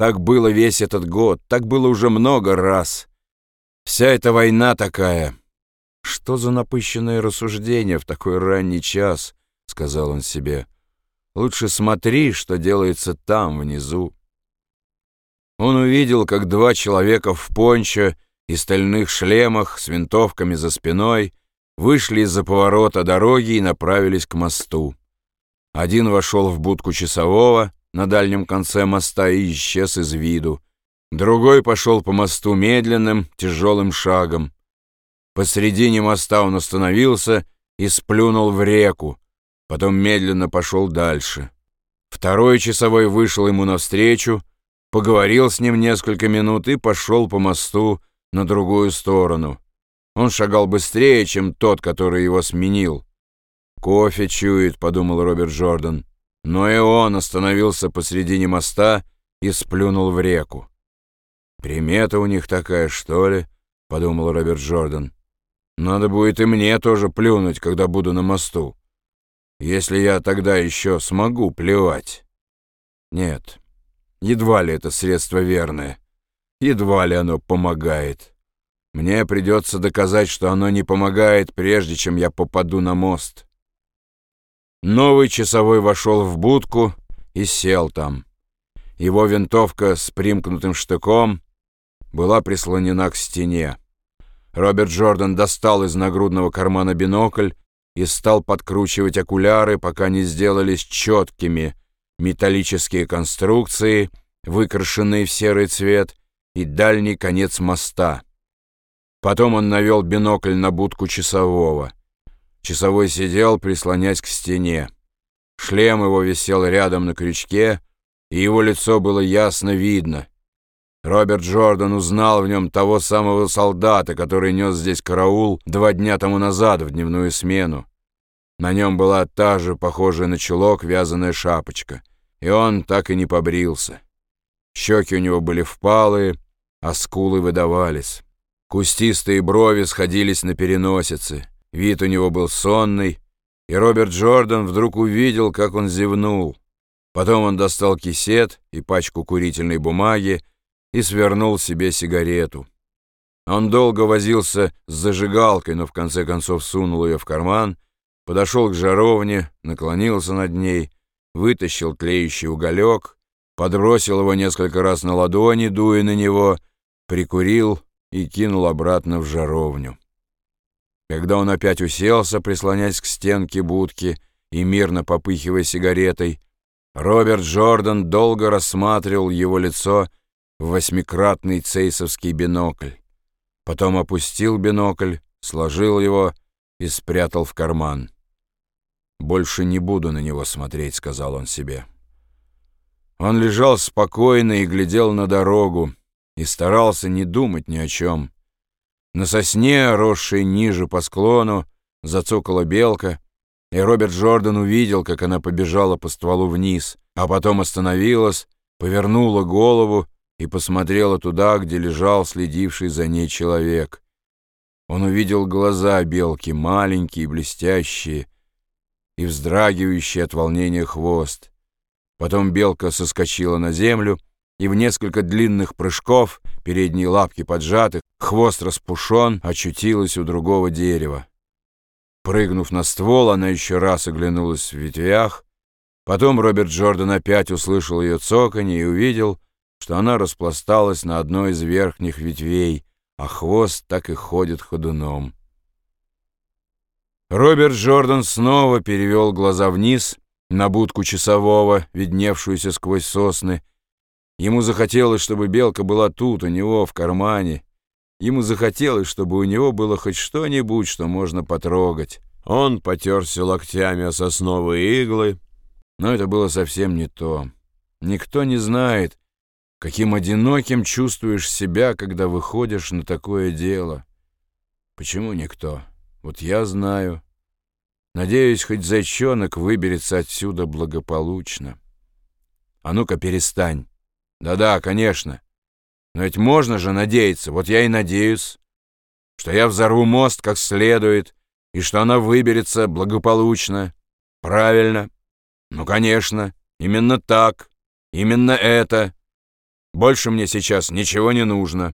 Так было весь этот год, так было уже много раз. Вся эта война такая. Что за напыщенное рассуждение в такой ранний час, сказал он себе. Лучше смотри, что делается там, внизу. Он увидел, как два человека в пончо и стальных шлемах с винтовками за спиной вышли из-за поворота дороги и направились к мосту. Один вошел в будку часового на дальнем конце моста и исчез из виду. Другой пошел по мосту медленным, тяжелым шагом. Посредине моста он остановился и сплюнул в реку, потом медленно пошел дальше. Второй часовой вышел ему навстречу, поговорил с ним несколько минут и пошел по мосту на другую сторону. Он шагал быстрее, чем тот, который его сменил. «Кофе чует», — подумал Роберт Джордан. Но и он остановился посредине моста и сплюнул в реку. «Примета у них такая, что ли?» — подумал Роберт Джордан. «Надо будет и мне тоже плюнуть, когда буду на мосту. Если я тогда еще смогу плевать». Нет, Едва ли это средство верное. Едва ли оно помогает. Мне придется доказать, что оно не помогает, прежде чем я попаду на мост. Новый часовой вошел в будку и сел там. Его винтовка с примкнутым штыком была прислонена к стене. Роберт Джордан достал из нагрудного кармана бинокль и стал подкручивать окуляры, пока не сделались четкими, металлические конструкции, выкрашенные в серый цвет, и дальний конец моста. Потом он навел бинокль на будку часового. Часовой сидел, прислонясь к стене. Шлем его висел рядом на крючке, и его лицо было ясно видно. Роберт Джордан узнал в нем того самого солдата, который нес здесь караул два дня тому назад в дневную смену. На нем была та же, похожая на чулок, вязаная шапочка и он так и не побрился. Щеки у него были впалые, а скулы выдавались. Кустистые брови сходились на переносице, вид у него был сонный, и Роберт Джордан вдруг увидел, как он зевнул. Потом он достал кисет и пачку курительной бумаги и свернул себе сигарету. Он долго возился с зажигалкой, но в конце концов сунул ее в карман, подошел к жаровне, наклонился над ней — вытащил тлеющий уголек, подбросил его несколько раз на ладони, дуя на него, прикурил и кинул обратно в жаровню. Когда он опять уселся, прислонясь к стенке будки и мирно попыхивая сигаретой, Роберт Джордан долго рассматривал его лицо в восьмикратный цейсовский бинокль. Потом опустил бинокль, сложил его и спрятал в карман. «Больше не буду на него смотреть», — сказал он себе. Он лежал спокойно и глядел на дорогу, и старался не думать ни о чем. На сосне, росшей ниже по склону, зацокала белка, и Роберт Джордан увидел, как она побежала по стволу вниз, а потом остановилась, повернула голову и посмотрела туда, где лежал следивший за ней человек. Он увидел глаза белки, маленькие, блестящие, и вздрагивающий от волнения хвост. Потом белка соскочила на землю, и в несколько длинных прыжков, передние лапки поджаты, хвост распушен, очутилась у другого дерева. Прыгнув на ствол, она еще раз оглянулась в ветвях. Потом Роберт Джордан опять услышал ее цоканье и увидел, что она распласталась на одной из верхних ветвей, а хвост так и ходит ходуном. Роберт Джордан снова перевел глаза вниз на будку часового, видневшуюся сквозь сосны. Ему захотелось, чтобы белка была тут, у него, в кармане. Ему захотелось, чтобы у него было хоть что-нибудь, что можно потрогать. Он потерся локтями о сосновые иглы, но это было совсем не то. Никто не знает, каким одиноким чувствуешь себя, когда выходишь на такое дело. Почему никто? Вот я знаю. Надеюсь, хоть зайчонок выберется отсюда благополучно. А ну-ка, перестань. Да-да, конечно. Но ведь можно же надеяться, вот я и надеюсь, что я взорву мост как следует, и что она выберется благополучно. Правильно. Ну, конечно, именно так, именно это. Больше мне сейчас ничего не нужно.